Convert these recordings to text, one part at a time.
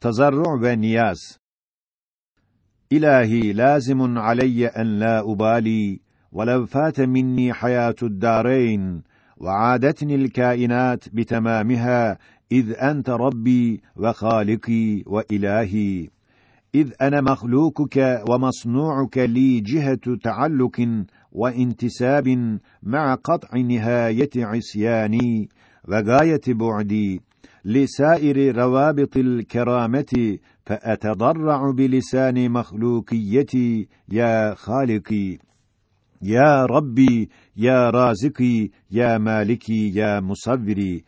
تزرع ونياس إلهي لازم علي أن لا أبالي ولو فات مني حياة الدارين وعادتني الكائنات بتمامها إذ أنت ربي وخالقي وإلهي. إذ أنا مخلوقك ومصنوعك لي جهة تعلق وانتساب مع قطع نهاية عصياني وغاية بعدي. لسائر روابط الكرامة فأتضرع بلسان مخلوقيتي يا خالقي يا ربي يا رازقي يا مالكي يا مصوري.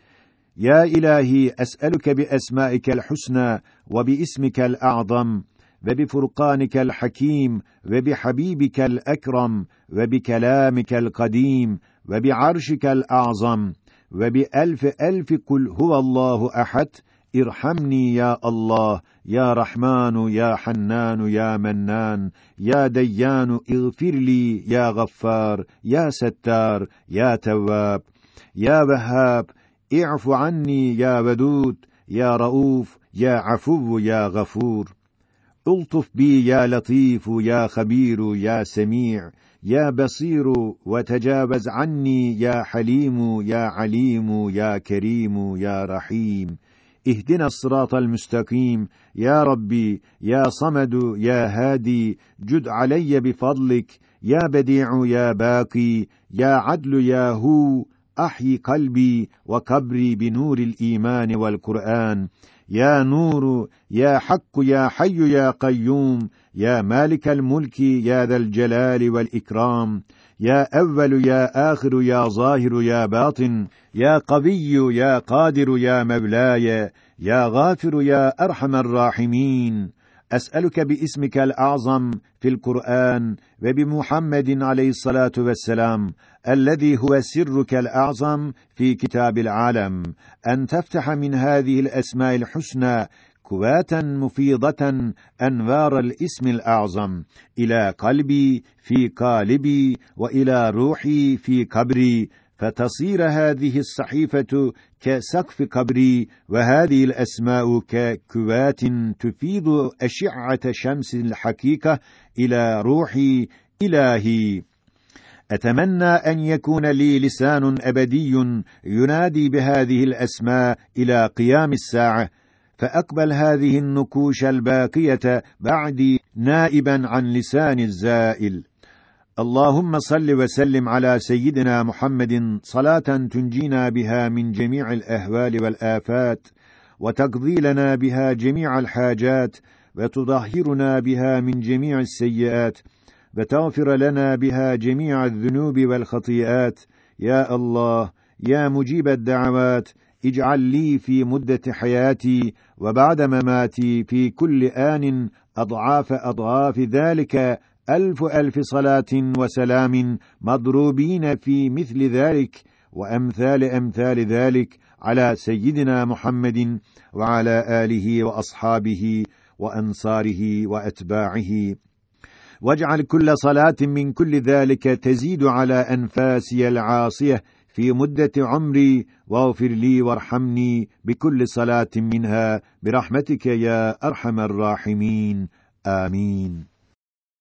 يا إلهي أسألك بأسمائك الحسنى وباسمك الأعظم وبفرقانك الحكيم وبحبيبك الأكرم وبكلامك القديم وبعرشك الأعظم. وبألف ألف قل هو الله أحد ارحمني يا الله يا رحمن يا حنان يا منان يا ديان اغفر لي يا غفار يا ستار يا تواب يا وهاب اعف عني يا ودود يا رؤوف يا عفو يا غفور. ألطف بي يا لطيف يا خبير يا سميع يا بصير وتجاوز عني يا حليم يا عليم يا كريم يا رحيم. اهدنا الصراط المستقيم. يا ربي يا صمد يا هادي جد علي بفضلك. يا بديع يا باقي. يا عدل يا هو. احي قلبي وكبري بنور الإيمان والقرآن. يا نور يا حق يا حي يا قيوم يا مالك الملك يا ذا الجلال والإكرام يا أول يا آخر يا ظاهر يا باطن يا قوي يا قادر يا مولاي يا غافر يا أرحم الراحمين. أسألك باسمك الأعظم في القرآن وبمحمد عليه الصلاة والسلام الذي هو سرك الأعظم في كتاب العالم أن تفتح من هذه الأسماء الحسنى كواتا مفيضة أنوار الاسم الأعظم إلى قلبي في قالبي وإلى روحي في قبري. فتصير هذه الصحيفة كسقف قبري وهذه الأسماء ككوات تفيض أشعة شمس الحقيقة إلى روحي إلهي. أتمنى أن يكون لي لسان أبدي ينادي بهذه الأسماء إلى قيام الساعة فأقبل هذه النكوش الباقية بعدي نائبا عن لسان الزائل. اللهم صل وسلم على سيدنا محمد صلاة تنجينا بها من جميع الأهوال والآفات وتقضي لنا بها جميع الحاجات وتطهرنا بها من جميع السيئات وتغفر لنا بها جميع الذنوب والخطيئات. يا الله يا مجيب الدعوات اجعل لي في مدة حياتي وبعد مماتي في كل آن أضعاف أضعاف ذلك ألف ألف صلاة وسلام مضروبين في مثل ذلك وأمثال أمثال ذلك على سيدنا محمد وعلى آله وأصحابه وأنصاره وأتباعه. واجعل كل صلاة من كل ذلك تزيد على أنفاسي العاصية في مدة عمري واغفر لي وارحمني بكل صلاة منها برحمتك يا أرحم الراحمين. آمين.